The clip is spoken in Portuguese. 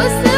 você.